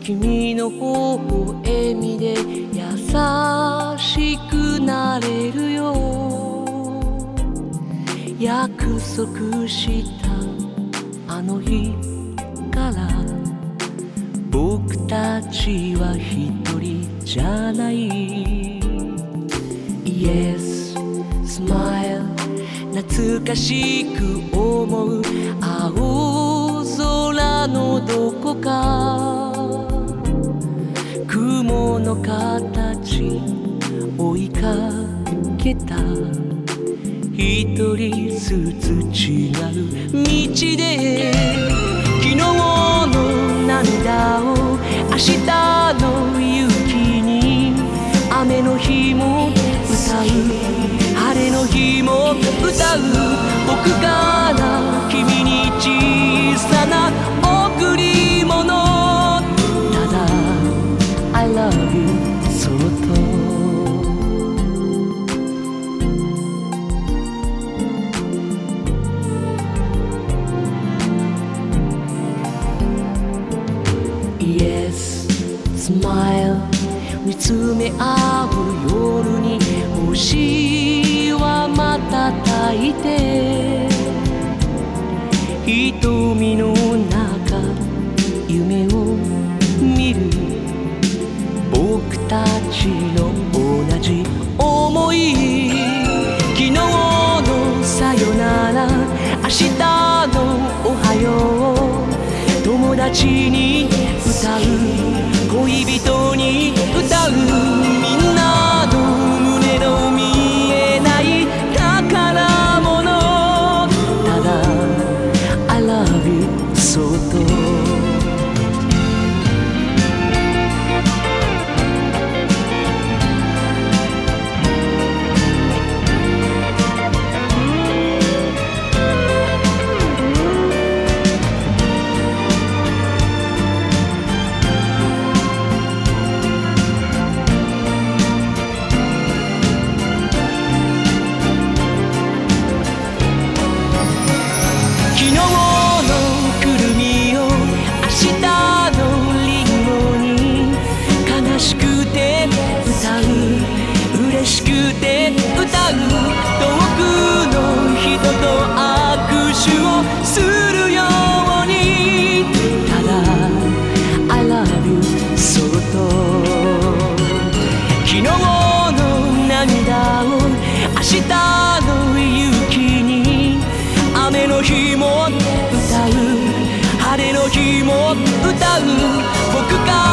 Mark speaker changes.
Speaker 1: 君の微笑みで優しくなれるよ。約束したあの日から僕たちは一人じゃない。Yes, smile 懐かしく思う。青のどこか。雲の形追いかけた。一人ずつ違う道で。昨日の涙を明日の雪に。雨の日も歌う。晴れの日も歌う。僕か I love you そっと Yes, smile 見つめ合う夜に星は瞬いて。瞳なら明日のおはよう友達に歌う。恋人に歌う。くて歌う嬉しくて歌う遠くの人と握手をするようにただ I love you そっと昨日の涙を明日の雪に雨の日も歌う晴れの日も歌う僕が